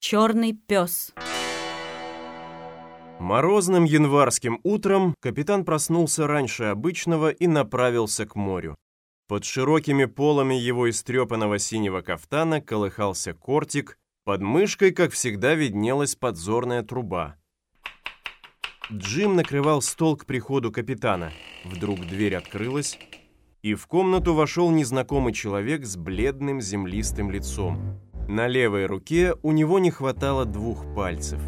Черный пес. Морозным январским утром капитан проснулся раньше обычного и направился к морю. Под широкими полами его истрепанного синего кафтана колыхался кортик, под мышкой, как всегда, виднелась подзорная труба. Джим накрывал стол к приходу капитана. Вдруг дверь открылась, и в комнату вошел незнакомый человек с бледным землистым лицом. На левой руке у него не хватало двух пальцев.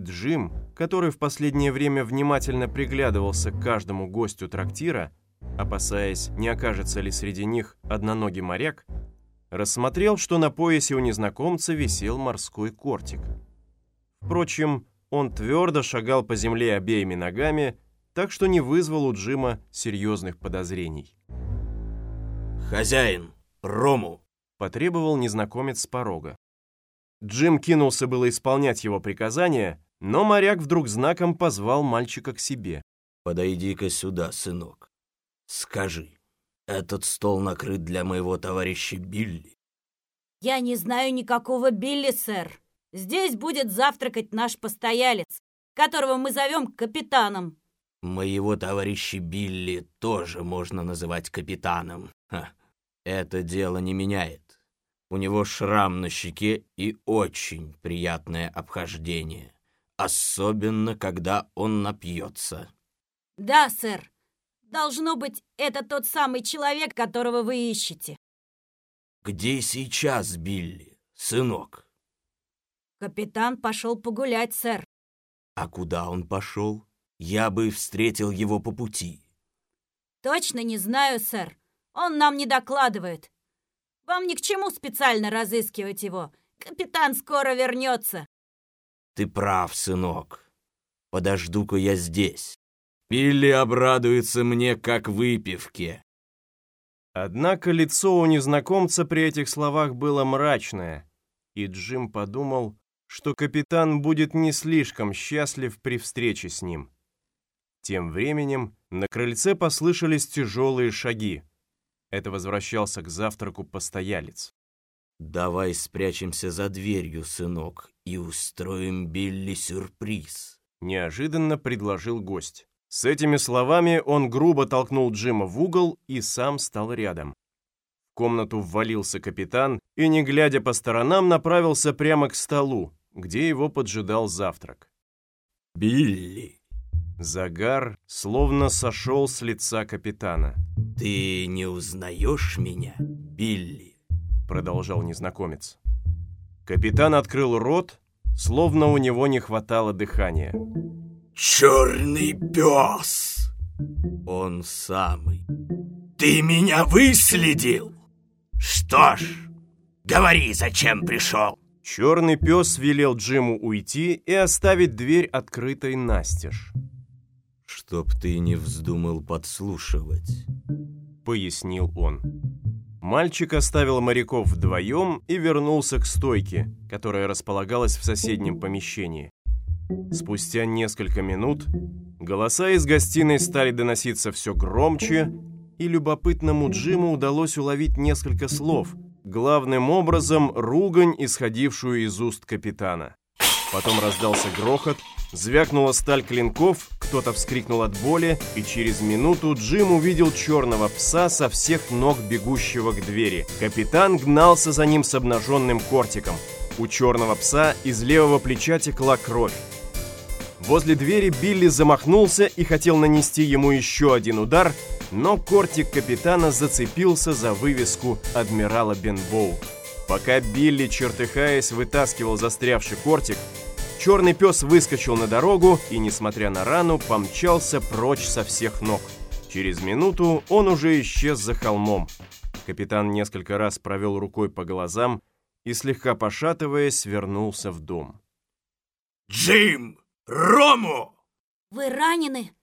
Джим, который в последнее время внимательно приглядывался к каждому гостю трактира, опасаясь, не окажется ли среди них одноногий моряк, рассмотрел, что на поясе у незнакомца висел морской кортик. Впрочем, он твердо шагал по земле обеими ногами, так что не вызвал у Джима серьезных подозрений. «Хозяин, рому!» — потребовал незнакомец с порога. Джим кинулся было исполнять его приказания, но моряк вдруг знаком позвал мальчика к себе. «Подойди-ка сюда, сынок. Скажи, этот стол накрыт для моего товарища Билли?» Я не знаю никакого Билли, сэр. Здесь будет завтракать наш постоялец, которого мы зовем капитаном. «Моего товарища Билли тоже можно называть капитаном. Ха. Это дело не меняет. У него шрам на щеке и очень приятное обхождение. Особенно, когда он напьется. Да, сэр. Должно быть, это тот самый человек, которого вы ищете. Где сейчас Билли, сынок? Капитан пошел погулять, сэр. А куда он пошел? Я бы встретил его по пути. Точно не знаю, сэр. Он нам не докладывает. Вам ни к чему специально разыскивать его. Капитан скоро вернется. Ты прав, сынок. Подожду-ка я здесь. Билли обрадуется мне, как выпивке. Однако лицо у незнакомца при этих словах было мрачное, и Джим подумал, что капитан будет не слишком счастлив при встрече с ним. Тем временем на крыльце послышались тяжелые шаги. Это возвращался к завтраку постоялец. Давай спрячемся за дверью, сынок, и устроим Билли сюрприз. Неожиданно предложил гость. С этими словами он грубо толкнул Джима в угол и сам стал рядом. В комнату ввалился капитан и, не глядя по сторонам, направился прямо к столу, где его поджидал завтрак. Билли, Загар словно сошел с лица капитана. ты не узнаешь меня, Билли? Продолжал незнакомец. Капитан открыл рот, словно у него не хватало дыхания. Черный пес! Он самый. Ты меня выследил? Что ж, говори, зачем пришел? Черный пес велел Джиму уйти и оставить дверь открытой настежь. Чтоб ты не вздумал подслушивать. Пояснил он. Мальчик оставил моряков вдвоем и вернулся к стойке, которая располагалась в соседнем помещении. Спустя несколько минут голоса из гостиной стали доноситься все громче, и любопытному Джиму удалось уловить несколько слов, главным образом ругань, исходившую из уст капитана. Потом раздался грохот, звякнула сталь клинков, кто-то вскрикнул от боли, и через минуту Джим увидел черного пса со всех ног бегущего к двери. Капитан гнался за ним с обнаженным кортиком. У черного пса из левого плеча текла кровь. Возле двери Билли замахнулся и хотел нанести ему еще один удар, но кортик капитана зацепился за вывеску адмирала Бенбоу. Пока Билли, чертыхаясь, вытаскивал застрявший кортик, черный пес выскочил на дорогу и, несмотря на рану, помчался прочь со всех ног. Через минуту он уже исчез за холмом. Капитан несколько раз провел рукой по глазам и, слегка пошатываясь, вернулся в дом. Джим! Рому! Вы ранены?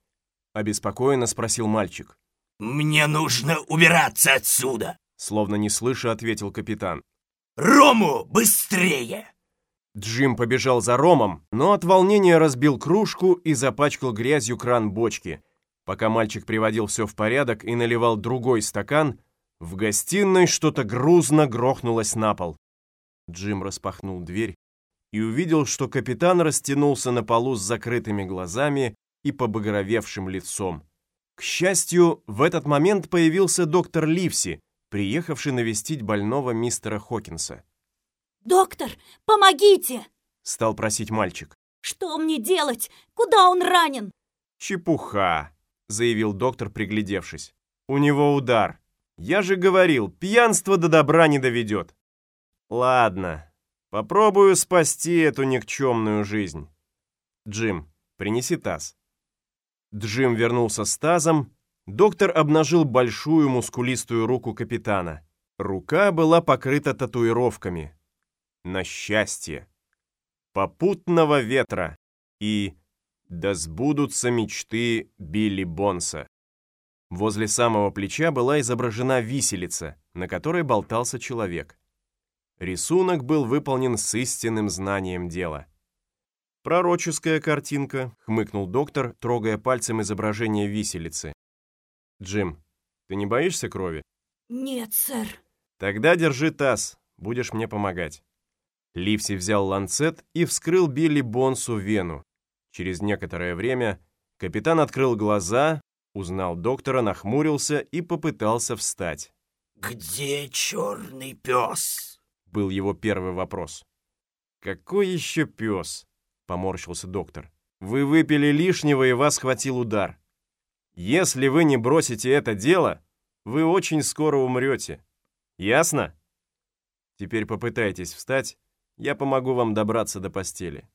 Обеспокоенно спросил мальчик. Мне нужно убираться отсюда! Словно не слыша, ответил капитан. Рому, быстрее! Джим побежал за Ромом, но от волнения разбил кружку и запачкал грязью кран бочки. Пока мальчик приводил все в порядок и наливал другой стакан, в гостиной что-то грузно грохнулось на пол. Джим распахнул дверь и увидел, что капитан растянулся на полу с закрытыми глазами и побагровевшим лицом. К счастью, в этот момент появился доктор Ливси, приехавший навестить больного мистера Хокинса. «Доктор, помогите!» — стал просить мальчик. «Что мне делать? Куда он ранен?» «Чепуха!» — заявил доктор, приглядевшись. «У него удар. Я же говорил, пьянство до добра не доведет. Ладно, попробую спасти эту никчемную жизнь. Джим, принеси таз». Джим вернулся с тазом. Доктор обнажил большую мускулистую руку капитана. Рука была покрыта татуировками. На счастье. Попутного ветра и «Да сбудутся мечты Билли Бонса». Возле самого плеча была изображена виселица, на которой болтался человек. Рисунок был выполнен с истинным знанием дела. «Пророческая картинка», — хмыкнул доктор, трогая пальцем изображение виселицы. «Джим, ты не боишься крови?» «Нет, сэр». «Тогда держи таз, будешь мне помогать». Ливси взял ланцет и вскрыл Билли Бонсу вену. Через некоторое время капитан открыл глаза, узнал доктора, нахмурился и попытался встать. «Где черный пес?» — был его первый вопрос. «Какой еще пес?» — поморщился доктор. «Вы выпили лишнего, и вас хватил удар. Если вы не бросите это дело, вы очень скоро умрете. Ясно? Теперь попытайтесь встать, я помогу вам добраться до постели».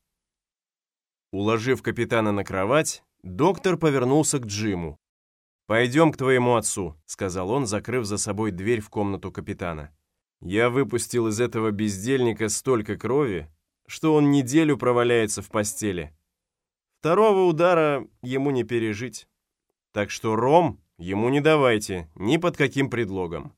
Уложив капитана на кровать, доктор повернулся к Джиму. «Пойдем к твоему отцу», — сказал он, закрыв за собой дверь в комнату капитана. «Я выпустил из этого бездельника столько крови, что он неделю проваляется в постели. Второго удара ему не пережить. Так что ром ему не давайте, ни под каким предлогом».